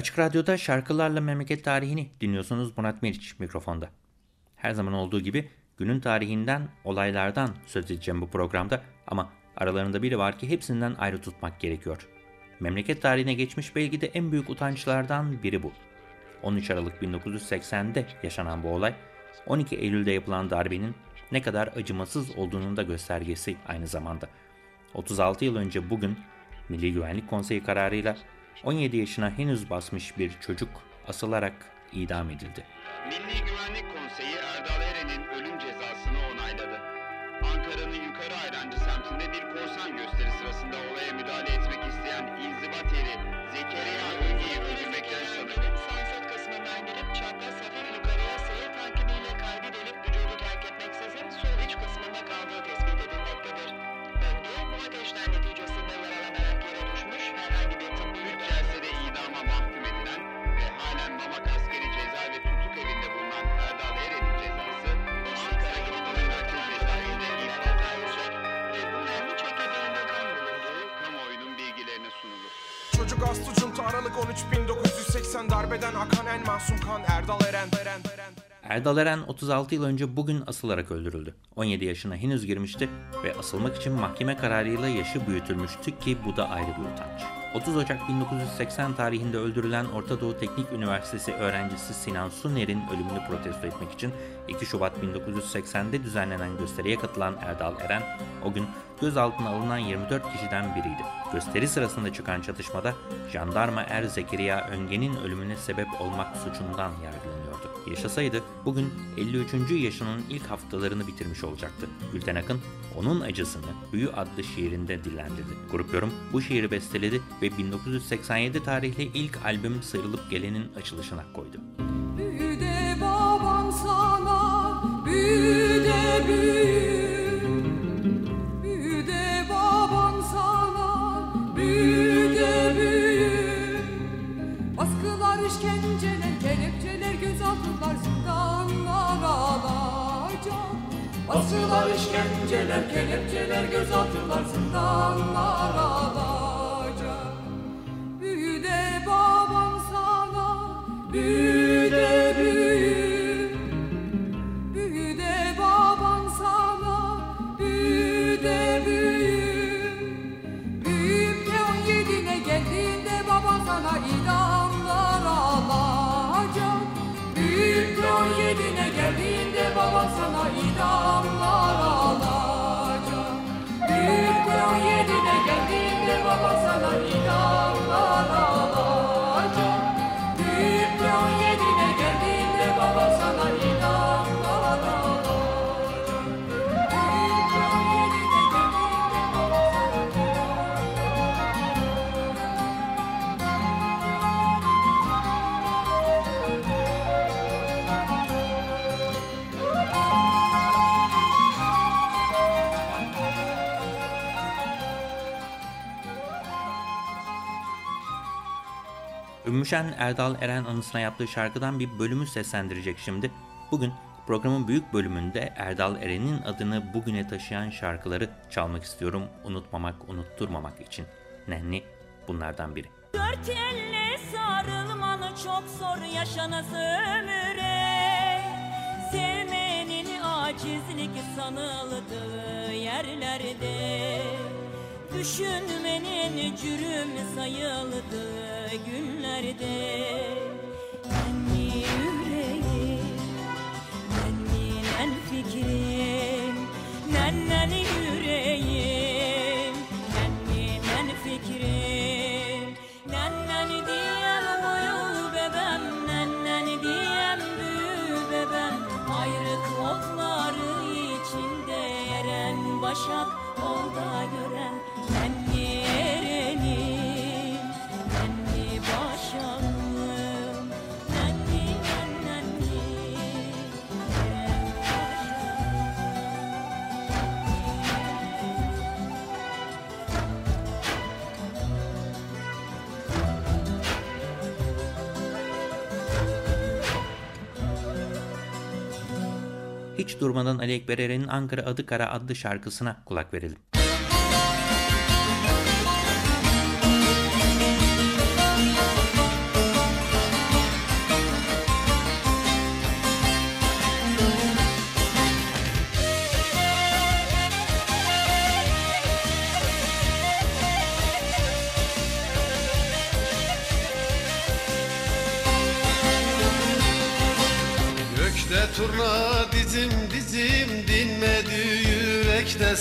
Açık Radyo'da şarkılarla memleket tarihini dinliyorsunuz Murat Meriç mikrofonda. Her zaman olduğu gibi günün tarihinden, olaylardan söz edeceğim bu programda ama aralarında biri var ki hepsinden ayrı tutmak gerekiyor. Memleket tarihine geçmiş belki de en büyük utançlardan biri bu. 13 Aralık 1980'de yaşanan bu olay, 12 Eylül'de yapılan darbenin ne kadar acımasız olduğunun da göstergesi aynı zamanda. 36 yıl önce bugün Milli Güvenlik Konseyi kararıyla 17 yaşına henüz basmış bir çocuk asılarak idam edildi. Milli Güvenlik Konseyi Erdal Eren'in Aralık 13 1980 darbeden akan en masum kan Erdal Eren. Eren. Erdal Eren 36 yıl önce bugün asılarak öldürüldü. 17 yaşına henüz girmişti ve asılmak için mahkeme kararıyla yaşı büyütülmüştü ki bu da ayrı bir utanç. 30 Ocak 1980 tarihinde öldürülen Orta Doğu Teknik Üniversitesi öğrencisi Sinan Suner'in ölümünü protesto etmek için 2 Şubat 1980'de düzenlenen gösteriye katılan Erdal Eren o gün gözaltına alınan 24 kişiden biriydi. Gösteri sırasında çıkan çatışmada jandarma Er Zekeriya Öngen'in ölümüne sebep olmak suçundan yargılanıyordu. Yaşasaydı bugün 53. yaşının ilk haftalarını bitirmiş olacaktı. Gülten Akın onun acısını Büyü adlı şiirinde dillendirdi. Grup Yorum bu şiiri besteledi ve 1987 tarihli ilk albüm Sıyrılıp Gelen'in açılışına koydu. 花の色 Ümmüşen Erdal Eren anısına yaptığı şarkıdan bir bölümü seslendirecek şimdi. Bugün programın büyük bölümünde Erdal Eren'in adını bugüne taşıyan şarkıları çalmak istiyorum unutmamak, unutturmamak için. Nenni bunlardan biri. Dört elle sarılmalı çok zor yaşanası ömüre Sevmenin acizlik sanıldığı yerlerde Düşünmenin cürüm sayıldığı günlerde. Nenni yüreğim, nenni nen fikrim Nennen yüreğim, nenni nen fikrim. Nennen diyem uyu bebem, nennen diyem büyü bebem. Ayrık otları içinde yeren başak ol da hiç durmadan Ali Ekber Eren'in Ankara Adı Kara adlı şarkısına kulak verelim.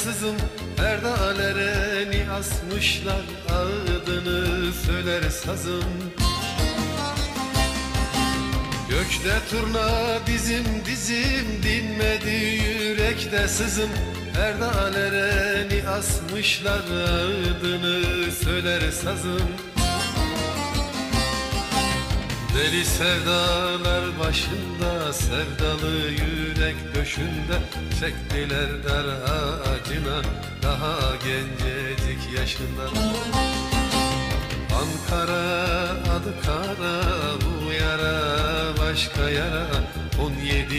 Sızım Perdalereni asmışlar adını söyler sazım. Gökte turna dizim dizim dinmedi yürekte sızım. Perdalereni asmışlar adını söyler sazım Deli sevdalar başında Sevdalı yürek döşünde. Çektiler dar ağacına Daha gencecik yaşında. Ankara adı kara Bu yara başka yara. 17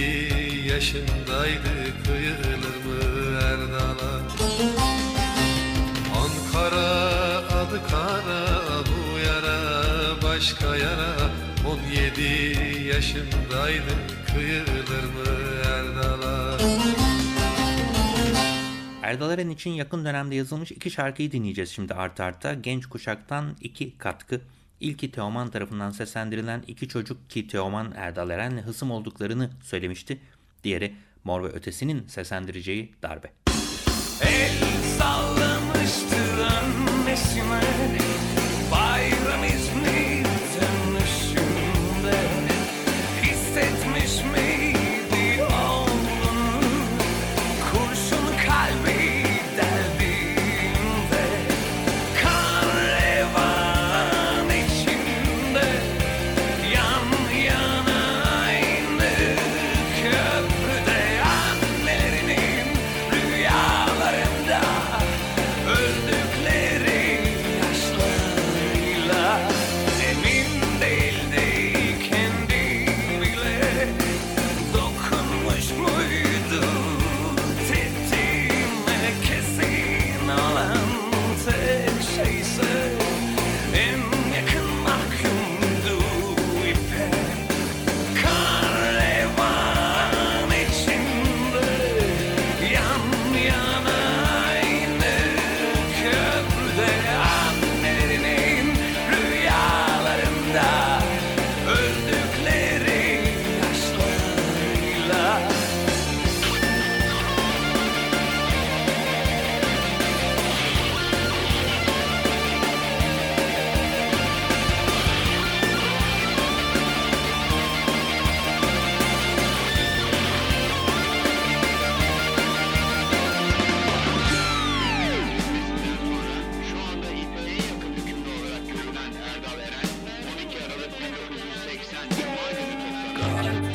yaşındaydı Kıyılır mı Erdal'a Ankara adı kara Bu yara başka yara 17 yaşındaydı Kıyılır mı Erdal'a Erdal Eren için yakın dönemde yazılmış iki şarkıyı dinleyeceğiz şimdi art arta. Genç kuşaktan iki katkı. İlki Teoman tarafından seslendirilen iki çocuk ki Teoman Erdal Eren'le hısım olduklarını söylemişti. Diğeri Mor ve Ötesi'nin seslendireceği darbe. El sallamıştır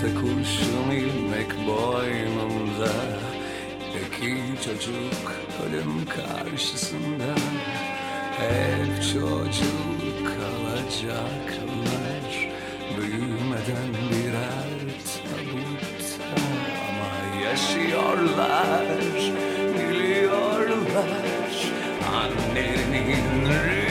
Kalpte kurşun ilmek boynumda. Peki çocuk ölüm karşısında? Hep çocuk kalacaklar. Büyümeden birer tabutta Ama yaşıyorlar, biliyorlar. Annelerinin rüyalarında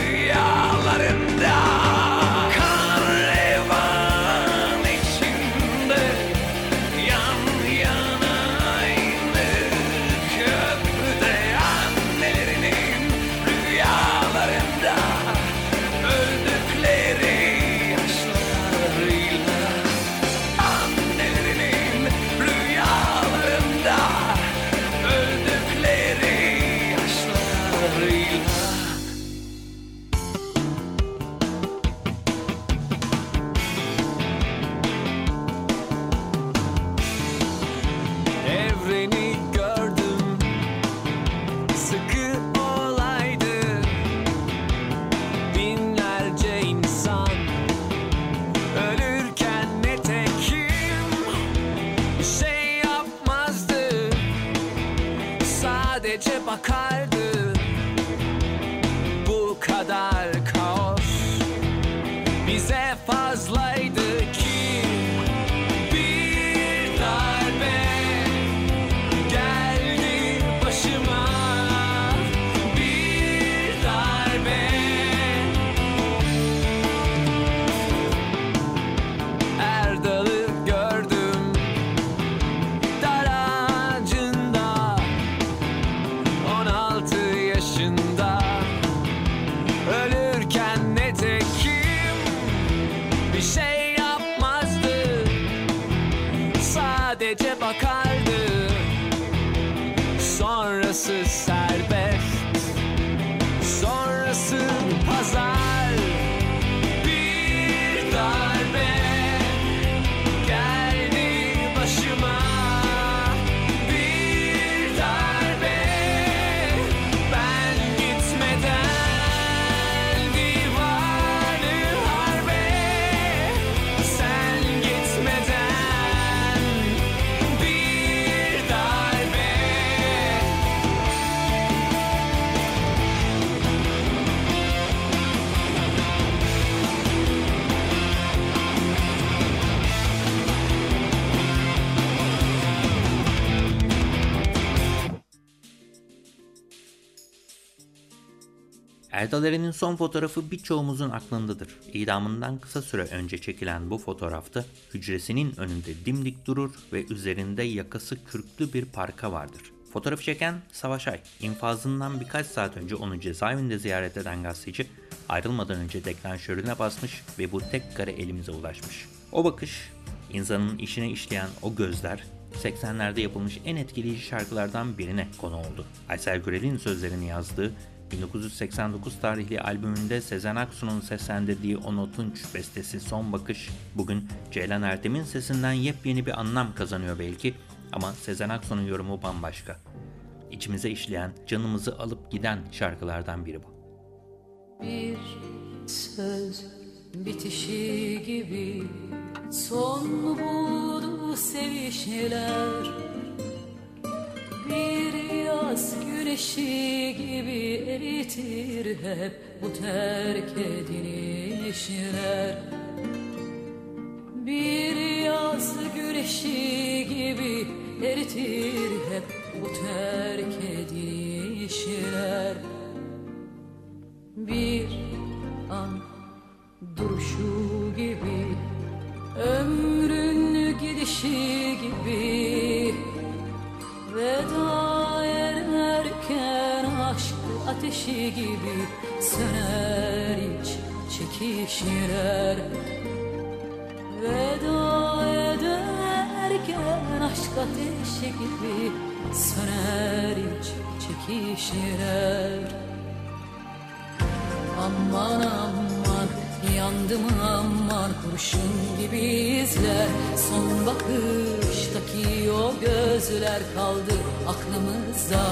Sadece bakardı. Bu kadar kaos Bize fazlaydı sadece bakardı. Sonrası sadece Erdal son fotoğrafı birçoğumuzun aklındadır. İdamından kısa süre önce çekilen bu fotoğrafta hücresinin önünde dimdik durur ve üzerinde yakası kürklü bir parka vardır. Fotoğrafı çeken Savaş Ay, infazından birkaç saat önce onu cezaevinde ziyaret eden gazeteci ayrılmadan önce deklanşörüne basmış ve bu tek kare elimize ulaşmış. O bakış, insanın işine işleyen o gözler 80'lerde yapılmış en etkileyici şarkılardan birine konu oldu. Aysel Gürel'in sözlerini yazdığı 1989 tarihli albümünde Sezen Aksu'nun seslendirdiği o notunç bestesi Son Bakış bugün Ceylan Ertem'in sesinden yepyeni bir anlam kazanıyor belki ama Sezen Aksu'nun yorumu bambaşka. İçimize işleyen, canımızı alıp giden şarkılardan biri bu. Bir söz bitişi gibi son buldu sevişler Bir yaz güneşi gibi eritir hep bu terk edilişler Bir yaz güneşi gibi eritir hep bu terk edilişler bir an duruşu gibi ömrün gidişi gibi veda ateşi gibi söner iç çekişler veda ederken aşk ateşi gibi söner iç çekişler Aman aman yandım aman kurşun gibi izler. Son bakıştaki o gözler kaldı aklımızda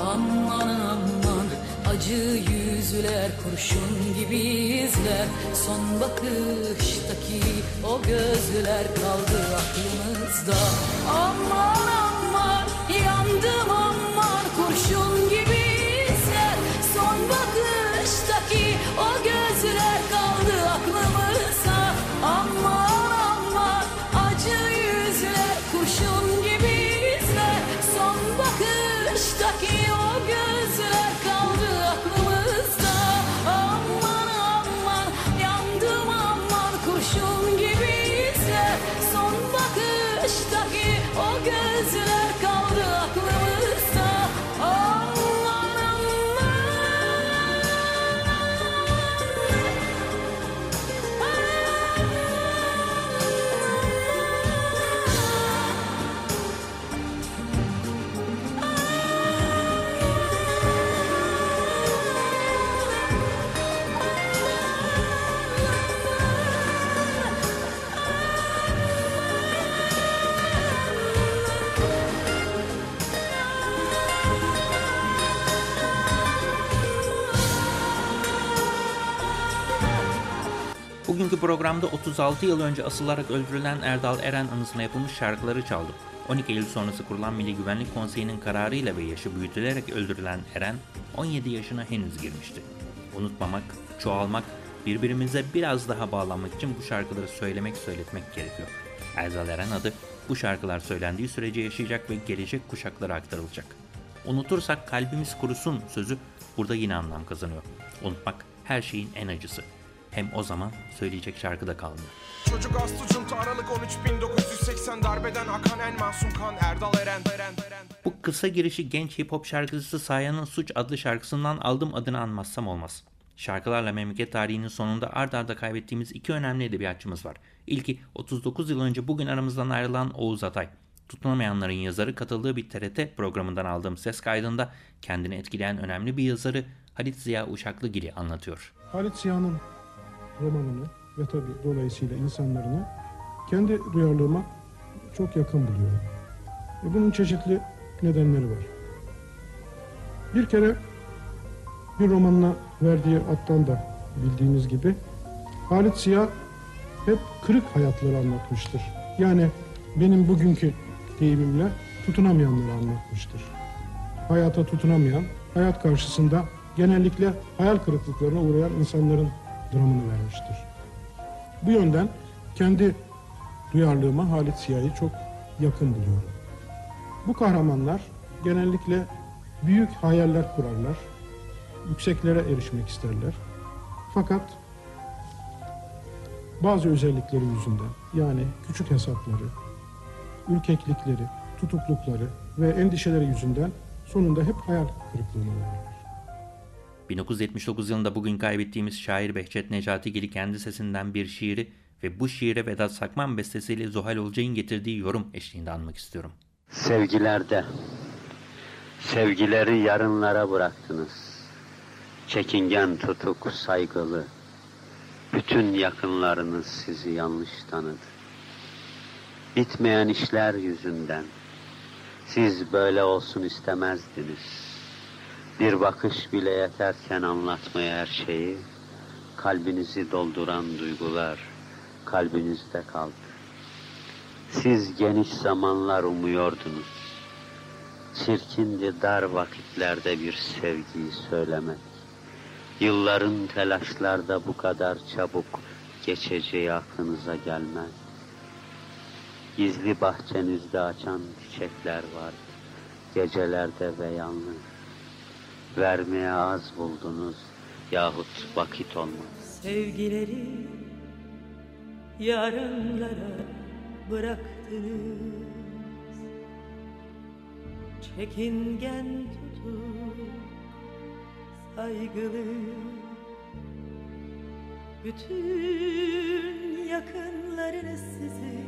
Aman aman acı yüzler kurşun gibi izler. Son bakıştaki o gözler kaldı aklımızda. Aman aman Bugünkü programda 36 yıl önce asılarak öldürülen Erdal Eren anısına yapılmış şarkıları çaldım. 12 Eylül sonrası kurulan Milli Güvenlik Konseyi'nin kararıyla ve yaşı büyütülerek öldürülen Eren 17 yaşına henüz girmişti. Unutmamak, çoğalmak, birbirimize biraz daha bağlanmak için bu şarkıları söylemek söyletmek gerekiyor. Erdal Eren adı bu şarkılar söylendiği sürece yaşayacak ve gelecek kuşaklara aktarılacak. Unutursak kalbimiz kurusun sözü burada yine anlam kazanıyor. Unutmak her şeyin en acısı. Hem o zaman söyleyecek şarkı da kalmıyor. Çocuk astı junta Aralık 13 1980 darbeden akan en masum kan Erdal Eren Eren Eren Bu kısa girişi genç hip hop şarkıcısı Saya'nın Suç adlı şarkısından aldım adını anmazsam olmaz. Şarkılarla memleket tarihinin sonunda ard arda kaybettiğimiz iki önemli edebiyatçımız var. İlki 39 yıl önce bugün aramızdan ayrılan Oğuz Atay. Tutunamayanların yazarı katıldığı bir TRT programından aldığım ses kaydında kendini etkileyen önemli bir yazarı Halit Ziya Uşaklıgil'i anlatıyor. Halit Ziya'nın romanını ve tabii dolayısıyla insanlarını kendi duyarlılığıma çok yakın buluyorum. E bunun çeşitli nedenleri var. Bir kere bir romanına verdiği attan da bildiğiniz gibi Halit Ziya hep kırık hayatları anlatmıştır. Yani benim bugünkü deyimimle tutunamayanları anlatmıştır. Hayata tutunamayan, hayat karşısında genellikle hayal kırıklıklarına uğrayan insanların dramını vermiştir. Bu yönden kendi duyarlılığıma Halit Ziya'yı çok yakın buluyorum. Bu kahramanlar genellikle büyük hayaller kurarlar, yükseklere erişmek isterler. Fakat bazı özellikleri yüzünden yani küçük hesapları, ürkeklikleri, tutuklukları ve endişeleri yüzünden sonunda hep hayal kırıklığına uğrarlar. 1979 yılında bugün kaybettiğimiz şair Behçet Necatigil'i kendi sesinden bir şiiri ve bu şiire Vedat Sakman bestesiyle Zuhal Olcay'ın getirdiği yorum eşliğinde anmak istiyorum. Sevgilerde, sevgileri yarınlara bıraktınız. Çekingen tutuk saygılı, bütün yakınlarınız sizi yanlış tanıdı. Bitmeyen işler yüzünden, siz böyle olsun istemezdiniz. Bir bakış bile yeterken anlatmaya her şeyi, kalbinizi dolduran duygular kalbinizde kaldı. Siz geniş zamanlar umuyordunuz. Çirkindi dar vakitlerde bir sevgiyi söylemek. Yılların telaşlarda bu kadar çabuk geçeceği aklınıza gelmez. Gizli bahçenizde açan çiçekler var. Gecelerde ve yalnız. Vermeye az buldunuz yahut vakit olmaz. Sevgileri yarınlara bıraktınız Çekingen tutup saygılı Bütün yakınlarınız sizi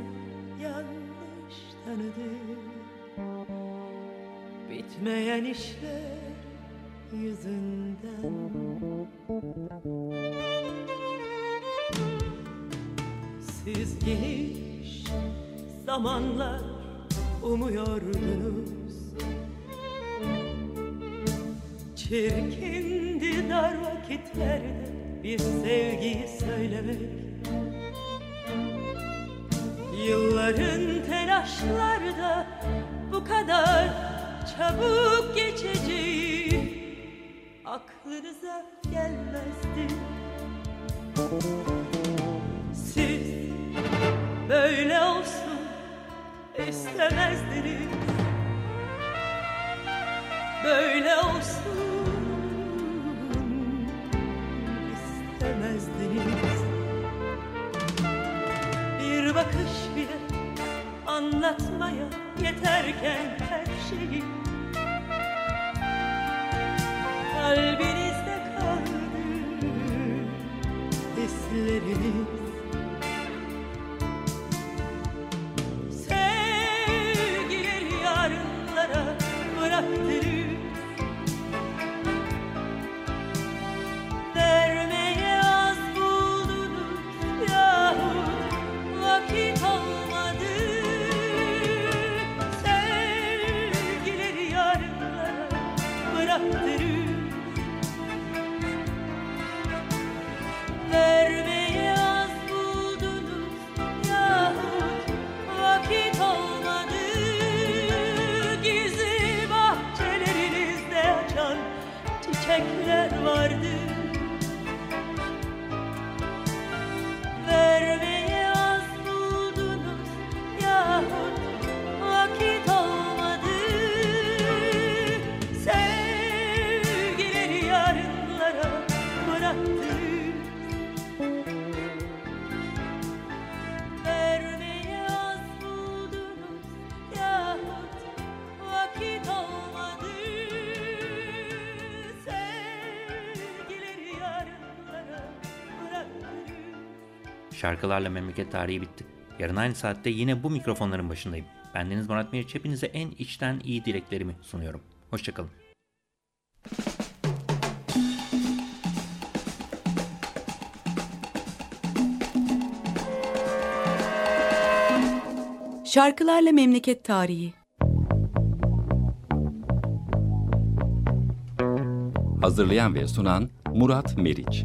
yanlış tanıdı Bitmeyen işler yüzünden. Siz geniş zamanlar umuyordunuz. Çirkindi dar vakitlerde bir sevgiyi söylemek. Yılların telaşlarda bu kadar çabuk geçeceği aklınıza gelmezdi Siz böyle olsun istemezdiniz. Böyle olsun istemezdiniz. Bir bakış bile anlatmaya yeterken her şeyi. Kalbinizde gözlerini Şarkılarla memleket tarihi bitti. Yarın aynı saatte yine bu mikrofonların başındayım. Ben Deniz Murat Meriç hepinize en içten iyi dileklerimi sunuyorum. Hoşçakalın. Şarkılarla Memleket Tarihi Hazırlayan ve sunan Murat Meriç.